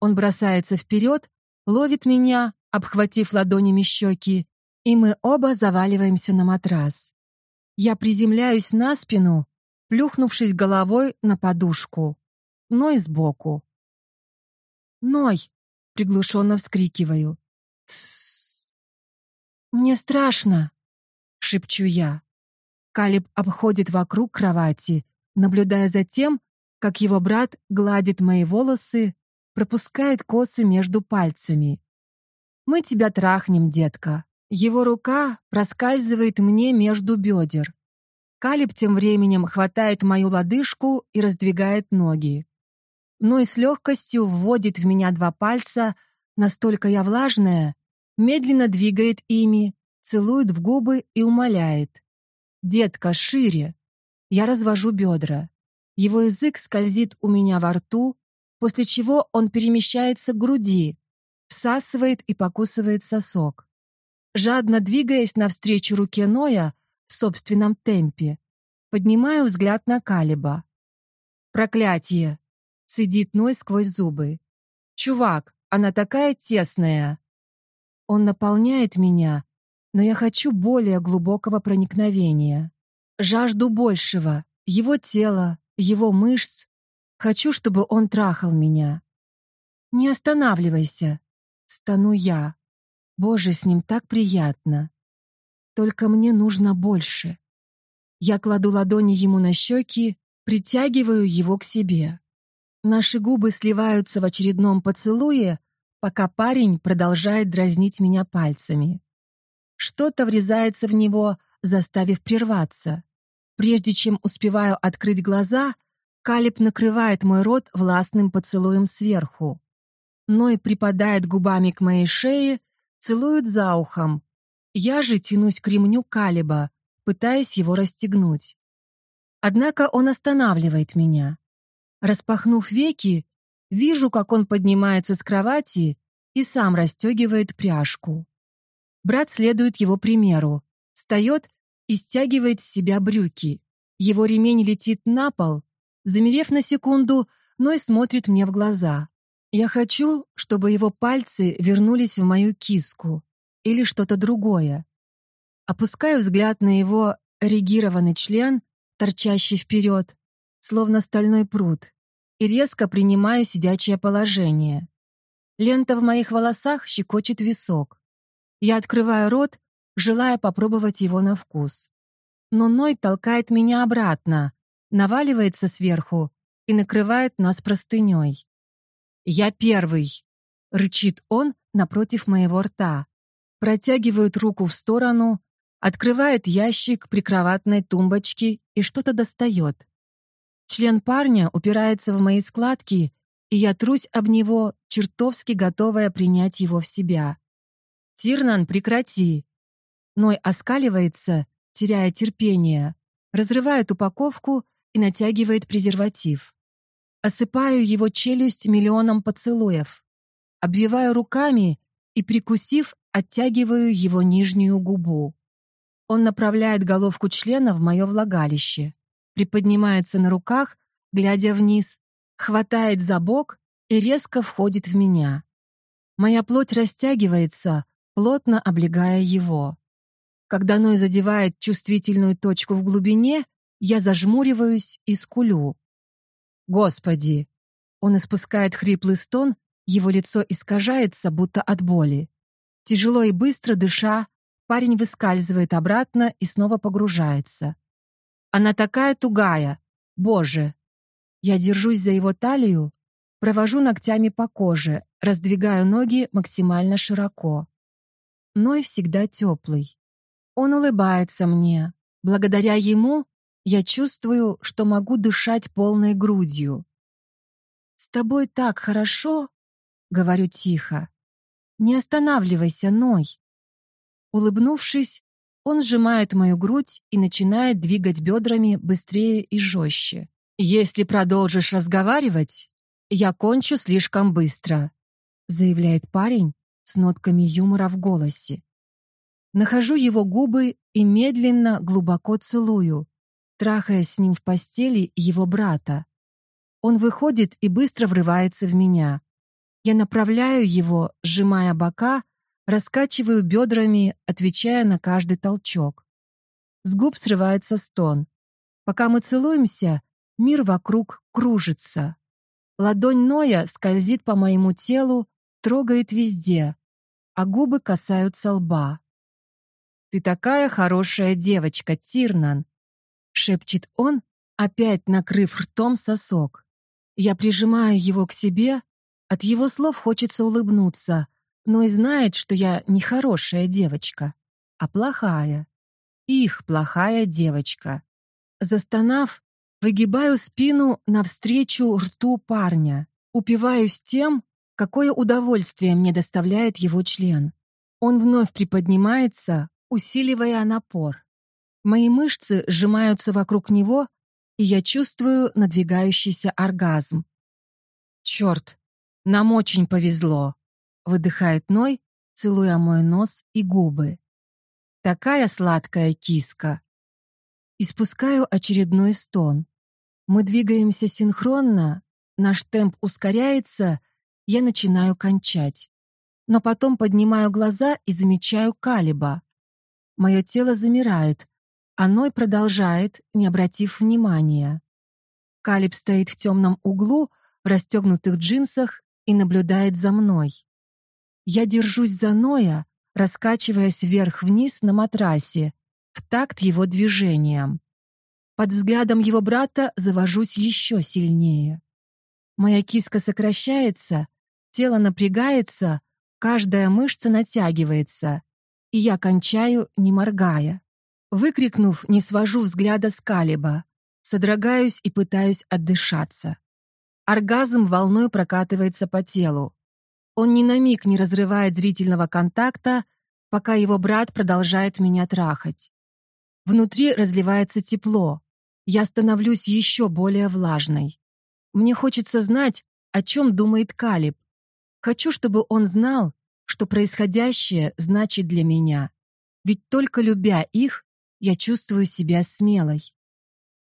Он бросается вперед, ловит меня, обхватив ладонями щеки, и мы оба заваливаемся на матрас. Я приземляюсь на спину, плюхнувшись головой на подушку. Ной сбоку. «Ной!» — приглушенно вскрикиваю. «Тссс!» «Мне страшно!» — шепчу я. Калиб обходит вокруг кровати, наблюдая за тем, как его брат гладит мои волосы, пропускает косы между пальцами. «Мы тебя трахнем, детка». Его рука проскальзывает мне между бедер. Калиб тем временем хватает мою лодыжку и раздвигает ноги. Но и с легкостью вводит в меня два пальца, настолько я влажная, медленно двигает ими, целует в губы и умоляет. «Детка, шире!» Я развожу бедра. Его язык скользит у меня во рту, после чего он перемещается к груди, всасывает и покусывает сосок. Жадно двигаясь навстречу руке Ноя в собственном темпе, поднимаю взгляд на Калиба. «Проклятие!» — цедит Ной сквозь зубы. «Чувак, она такая тесная!» Он наполняет меня, но я хочу более глубокого проникновения. Жажду большего, его тела, его мышц. Хочу, чтобы он трахал меня. «Не останавливайся!» — стану я. Боже, с ним так приятно. Только мне нужно больше. Я кладу ладони ему на щеки, притягиваю его к себе. Наши губы сливаются в очередном поцелуе, пока парень продолжает дразнить меня пальцами. Что-то врезается в него, заставив прерваться. Прежде чем успеваю открыть глаза, Калиб накрывает мой рот властным поцелуем сверху. Ной припадает губами к моей шее, целует за ухом. Я же тянусь к ремню Калиба, пытаясь его расстегнуть. Однако он останавливает меня. Распахнув веки, вижу, как он поднимается с кровати и сам расстегивает пряжку. Брат следует его примеру, встает и стягивает с себя брюки. Его ремень летит на пол, замерев на секунду, но и смотрит мне в глаза. Я хочу, чтобы его пальцы вернулись в мою киску или что-то другое. Опускаю взгляд на его регированный член, торчащий вперед, словно стальной пруд, и резко принимаю сидячее положение. Лента в моих волосах щекочет висок. Я открываю рот, желая попробовать его на вкус. Но Ной толкает меня обратно, наваливается сверху и накрывает нас простыней. «Я первый!» — рычит он напротив моего рта. Протягивает руку в сторону, открывает ящик прикроватной тумбочки и что-то достает. Член парня упирается в мои складки, и я трусь об него, чертовски готовая принять его в себя. «Тирнан, прекрати!» Ной оскаливается, теряя терпение, разрывает упаковку и натягивает презерватив. Осыпаю его челюсть миллионом поцелуев. Обвиваю руками и, прикусив, оттягиваю его нижнюю губу. Он направляет головку члена в мое влагалище, приподнимается на руках, глядя вниз, хватает за бок и резко входит в меня. Моя плоть растягивается, плотно облегая его. Когда Ной задевает чувствительную точку в глубине, я зажмуриваюсь и скулю. Господи! Он испускает хриплый стон, его лицо искажается, будто от боли. Тяжело и быстро дыша, парень выскальзывает обратно и снова погружается. Она такая тугая. Боже! Я держусь за его талию, провожу ногтями по коже, раздвигаю ноги максимально широко. Ной всегда теплый. Он улыбается мне. Благодаря ему я чувствую, что могу дышать полной грудью. «С тобой так хорошо», — говорю тихо. «Не останавливайся, Ной». Улыбнувшись, он сжимает мою грудь и начинает двигать бедрами быстрее и жестче. «Если продолжишь разговаривать, я кончу слишком быстро», заявляет парень с нотками юмора в голосе. Нахожу его губы и медленно, глубоко целую, трахаясь с ним в постели его брата. Он выходит и быстро врывается в меня. Я направляю его, сжимая бока, раскачиваю бедрами, отвечая на каждый толчок. С губ срывается стон. Пока мы целуемся, мир вокруг кружится. Ладонь Ноя скользит по моему телу, трогает везде, а губы касаются лба. «Ты такая хорошая девочка, Тирнан!» — шепчет он, опять накрыв ртом сосок. Я прижимаю его к себе, от его слов хочется улыбнуться, но и знает, что я не хорошая девочка, а плохая. Их плохая девочка. Застонав, выгибаю спину навстречу рту парня, упиваюсь тем, какое удовольствие мне доставляет его член. Он вновь приподнимается, усиливая напор. Мои мышцы сжимаются вокруг него, и я чувствую надвигающийся оргазм. «Черт, нам очень повезло», — выдыхает Ной, целуя мой нос и губы. «Такая сладкая киска». Испускаю очередной стон. Мы двигаемся синхронно, наш темп ускоряется, я начинаю кончать. Но потом поднимаю глаза и замечаю Калиба. Мое тело замирает, а Ной продолжает, не обратив внимания. Калиб стоит в темном углу, в расстегнутых джинсах и наблюдает за мной. Я держусь за Ноя, раскачиваясь вверх-вниз на матрасе, в такт его движениям. Под взглядом его брата завожусь еще сильнее. Моя киска сокращается, тело напрягается, каждая мышца натягивается, и я кончаю, не моргая. Выкрикнув, не свожу взгляда с Калиба, содрогаюсь и пытаюсь отдышаться. Оргазм волной прокатывается по телу. Он ни на миг не разрывает зрительного контакта, пока его брат продолжает меня трахать. Внутри разливается тепло. Я становлюсь еще более влажной. Мне хочется знать, о чем думает Калиб. Хочу, чтобы он знал, что происходящее значит для меня. Ведь только любя их, я чувствую себя смелой.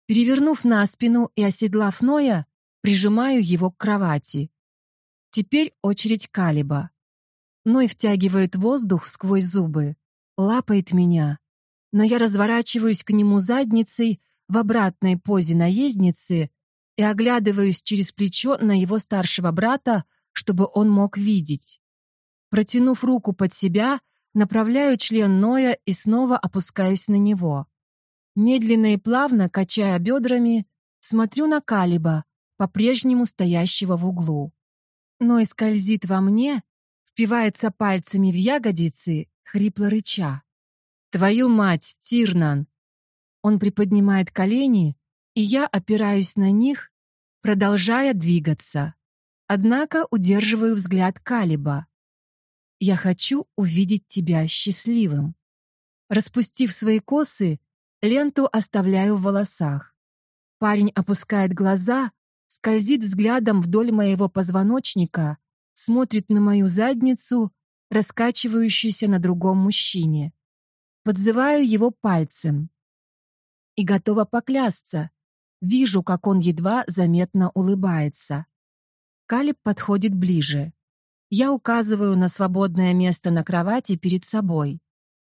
Перевернув на спину и оседлав Ноя, прижимаю его к кровати. Теперь очередь Калиба. Ной втягивает воздух сквозь зубы, лапает меня, но я разворачиваюсь к нему задницей в обратной позе наездницы и оглядываюсь через плечо на его старшего брата, чтобы он мог видеть. Протянув руку под себя, направляю член Ноя и снова опускаюсь на него. Медленно и плавно, качая бедрами, смотрю на Калиба, по-прежнему стоящего в углу. Ной скользит во мне, впивается пальцами в ягодицы, хрипло рыча. «Твою мать, Тирнан!» Он приподнимает колени, и я опираюсь на них, продолжая двигаться. Однако удерживаю взгляд Калиба. «Я хочу увидеть тебя счастливым». Распустив свои косы, ленту оставляю в волосах. Парень опускает глаза, скользит взглядом вдоль моего позвоночника, смотрит на мою задницу, раскачивающуюся на другом мужчине. Подзываю его пальцем. И готова поклясться. Вижу, как он едва заметно улыбается. Калиб подходит ближе. Я указываю на свободное место на кровати перед собой.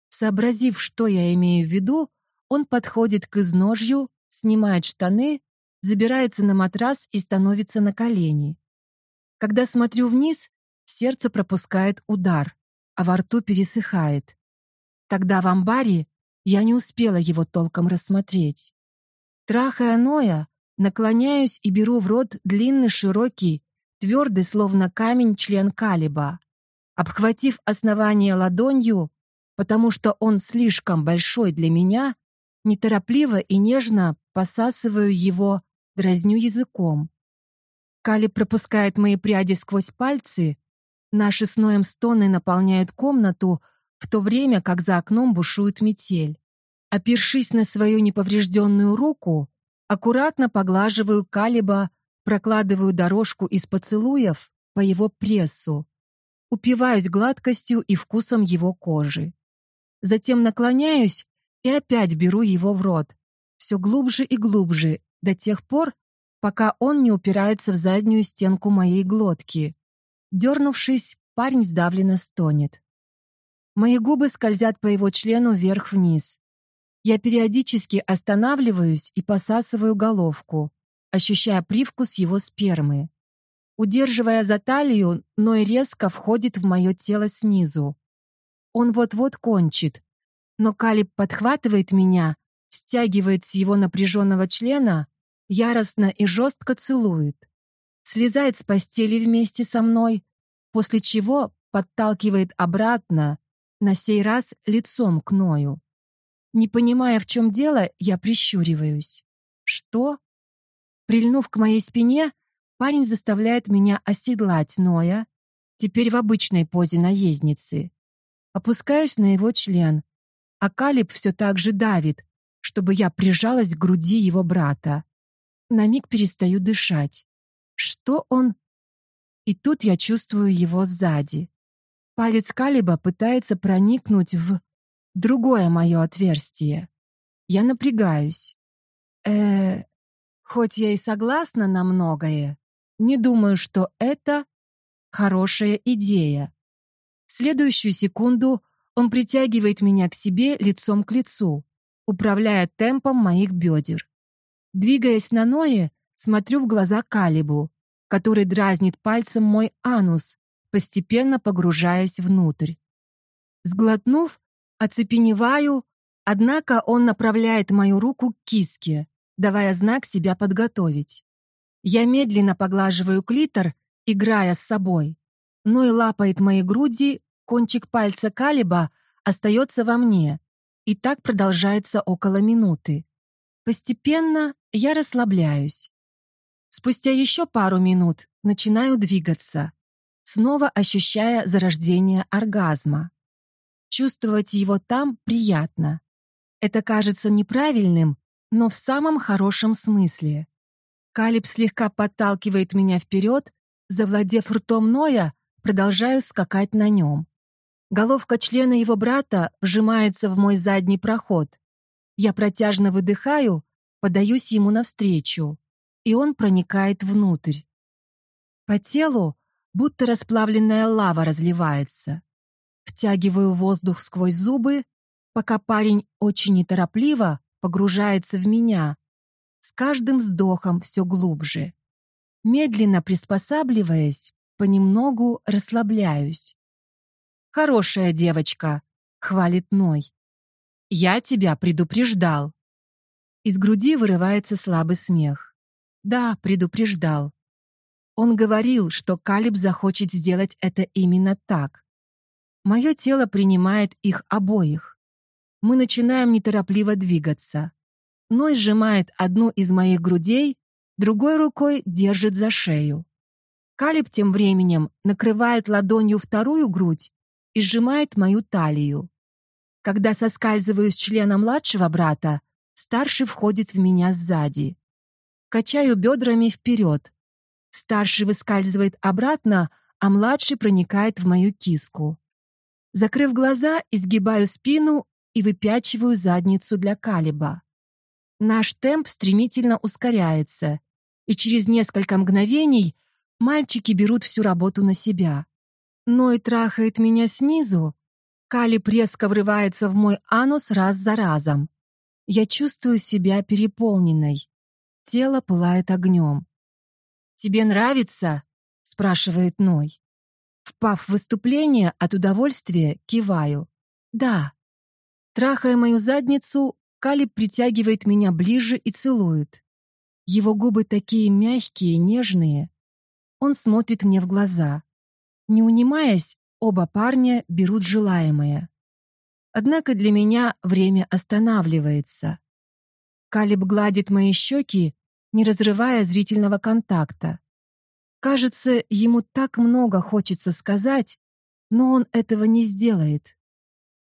Сообразив, что я имею в виду, он подходит к изножью, снимает штаны, забирается на матрас и становится на колени. Когда смотрю вниз, сердце пропускает удар, а во рту пересыхает. Тогда в амбаре я не успела его толком рассмотреть. Трахая Ноя, наклоняюсь и беру в рот длинный, широкий, твердый, словно камень, член калиба. Обхватив основание ладонью, потому что он слишком большой для меня, неторопливо и нежно посасываю его, дразню языком. Кали пропускает мои пряди сквозь пальцы, наши с Ноем стоны наполняют комнату, в то время как за окном бушует метель. Опершись на свою неповрежденную руку, аккуратно поглаживаю Калиба, прокладываю дорожку из поцелуев по его прессу, упиваюсь гладкостью и вкусом его кожи. Затем наклоняюсь и опять беру его в рот, все глубже и глубже, до тех пор, пока он не упирается в заднюю стенку моей глотки. Дернувшись, парень сдавленно стонет. Мои губы скользят по его члену вверх-вниз. Я периодически останавливаюсь и посасываю головку, ощущая привкус его спермы. Удерживая за талию, Ной резко входит в мое тело снизу. Он вот-вот кончит, но Калиб подхватывает меня, стягивает с его напряженного члена, яростно и жестко целует. Слезает с постели вместе со мной, после чего подталкивает обратно, на сей раз лицом к Ною. Не понимая, в чем дело, я прищуриваюсь. Что? Прильнув к моей спине, парень заставляет меня оседлать Ноя, теперь в обычной позе наездницы. Опускаюсь на его член, а Калиб все так же давит, чтобы я прижалась к груди его брата. На миг перестаю дышать. Что он... И тут я чувствую его сзади. Палец Калиба пытается проникнуть в другое мое отверстие. Я напрягаюсь. Э, хоть я и согласна на многое, не думаю, что это хорошая идея. В следующую секунду он притягивает меня к себе лицом к лицу, управляя темпом моих бедер. Двигаясь на ное, смотрю в глаза Калибу, который дразнит пальцем мой анус, постепенно погружаясь внутрь. Сглотнув, Оцепеневаю, однако он направляет мою руку к киске, давая знак себя подготовить. Я медленно поглаживаю клитор, играя с собой. Но и лапает мои груди, кончик пальца Калиба остается во мне. И так продолжается около минуты. Постепенно я расслабляюсь. Спустя еще пару минут начинаю двигаться, снова ощущая зарождение оргазма. Чувствовать его там приятно. Это кажется неправильным, но в самом хорошем смысле. Калиб слегка подталкивает меня вперед, завладев ртом Ноя, продолжаю скакать на нем. Головка члена его брата вжимается в мой задний проход. Я протяжно выдыхаю, подаюсь ему навстречу, и он проникает внутрь. По телу будто расплавленная лава разливается. Втягиваю воздух сквозь зубы, пока парень очень неторопливо погружается в меня, с каждым вздохом все глубже. Медленно приспосабливаясь, понемногу расслабляюсь. «Хорошая девочка», — хвалит Ной. «Я тебя предупреждал». Из груди вырывается слабый смех. «Да, предупреждал». Он говорил, что Калиб захочет сделать это именно так. Мое тело принимает их обоих. Мы начинаем неторопливо двигаться. Ной сжимает одну из моих грудей, другой рукой держит за шею. Калиб тем временем накрывает ладонью вторую грудь и сжимает мою талию. Когда соскальзываю с члена младшего брата, старший входит в меня сзади. Качаю бедрами вперед. Старший выскальзывает обратно, а младший проникает в мою киску. Закрыв глаза, изгибаю спину и выпячиваю задницу для калиба. Наш темп стремительно ускоряется, и через несколько мгновений мальчики берут всю работу на себя. Ной трахает меня снизу, калиб резко врывается в мой анус раз за разом. Я чувствую себя переполненной. Тело пылает огнем. «Тебе нравится?» — спрашивает Ной. Впав в выступление от удовольствия, киваю. «Да». Трахая мою задницу, Калиб притягивает меня ближе и целует. Его губы такие мягкие, нежные. Он смотрит мне в глаза. Не унимаясь, оба парня берут желаемое. Однако для меня время останавливается. Калиб гладит мои щеки, не разрывая зрительного контакта. Кажется, ему так много хочется сказать, но он этого не сделает.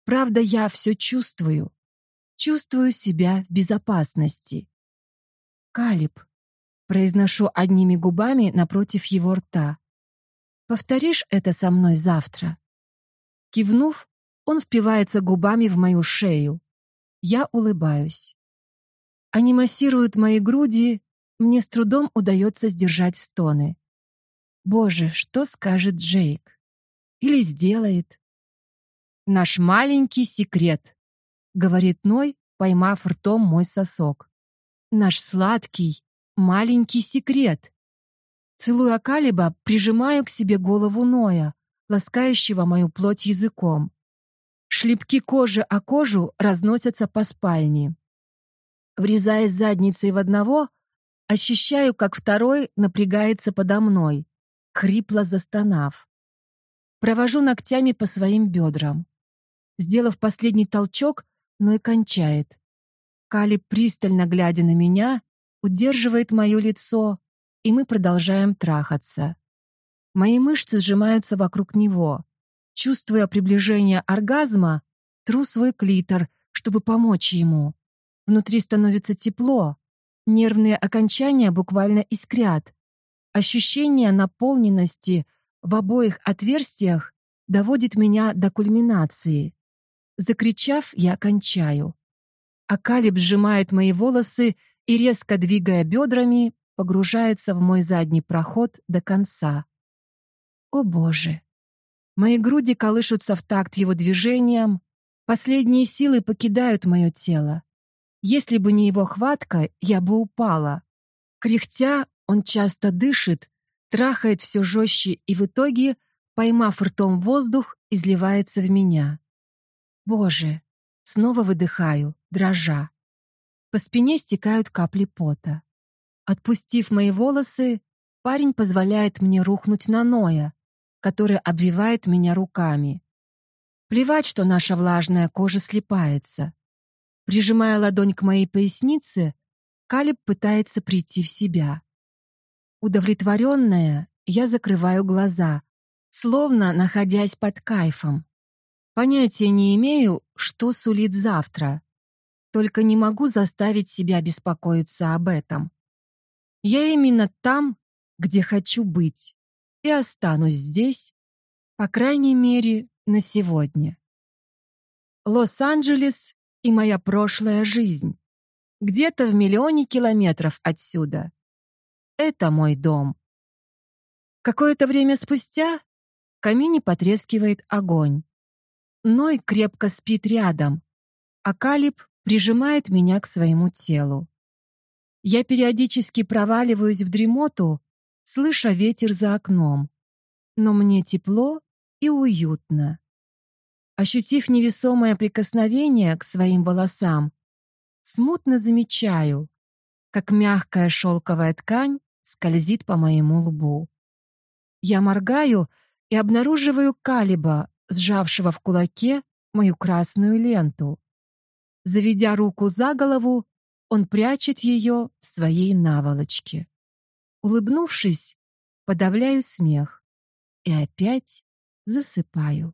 Правда, я все чувствую. Чувствую себя в безопасности. «Калиб», — произношу одними губами напротив его рта. «Повторишь это со мной завтра?» Кивнув, он впивается губами в мою шею. Я улыбаюсь. Они массируют мои груди, мне с трудом удается сдержать стоны. Боже, что скажет Джейк? Или сделает? Наш маленький секрет, говорит Ной, поймав ртом мой сосок. Наш сладкий, маленький секрет. Целуя Калиба, прижимаю к себе голову Ноя, ласкающего мою плоть языком. Шлепки кожи о кожу разносятся по спальне. Врезаясь задницей в одного, ощущаю, как второй напрягается подо мной, хрипло застонав. Провожу ногтями по своим бедрам. Сделав последний толчок, но кончает. Кали, пристально глядя на меня, удерживает мое лицо, и мы продолжаем трахаться. Мои мышцы сжимаются вокруг него. Чувствуя приближение оргазма, тру свой клитор, чтобы помочь ему. Внутри становится тепло. Нервные окончания буквально искрят. Ощущение наполненности в обоих отверстиях доводит меня до кульминации. Закричав, я кончаю. А сжимает мои волосы и, резко двигая бедрами, погружается в мой задний проход до конца. О боже! Мои груди колышутся в такт его движениям, последние силы покидают мое тело. Если бы не его хватка, я бы упала. Кряхтя, он часто дышит, трахает все жестче и в итоге, поймав ртом воздух, изливается в меня. Боже! Снова выдыхаю, дрожа. По спине стекают капли пота. Отпустив мои волосы, парень позволяет мне рухнуть на Ноя, который обвивает меня руками. Плевать, что наша влажная кожа слипается. Прижимая ладонь к моей пояснице, Калиб пытается прийти в себя. Удовлетворенная, я закрываю глаза, словно находясь под кайфом. Понятия не имею, что сулит завтра. Только не могу заставить себя беспокоиться об этом. Я именно там, где хочу быть, и останусь здесь, по крайней мере, на сегодня. Лос-Анджелес и моя прошлая жизнь. Где-то в миллионе километров отсюда. Это мой дом. Какое-то время спустя в камине потрескивает огонь. Ной крепко спит рядом, а Калиб прижимает меня к своему телу. Я периодически проваливаюсь в дремоту, слыша ветер за окном. Но мне тепло и уютно. Ощутив невесомое прикосновение к своим волосам, смутно замечаю, как мягкая шелковая ткань скользит по моему лбу. Я моргаю и обнаруживаю Калиба, сжавшего в кулаке мою красную ленту. Заведя руку за голову, он прячет ее в своей наволочке. Улыбнувшись, подавляю смех и опять засыпаю.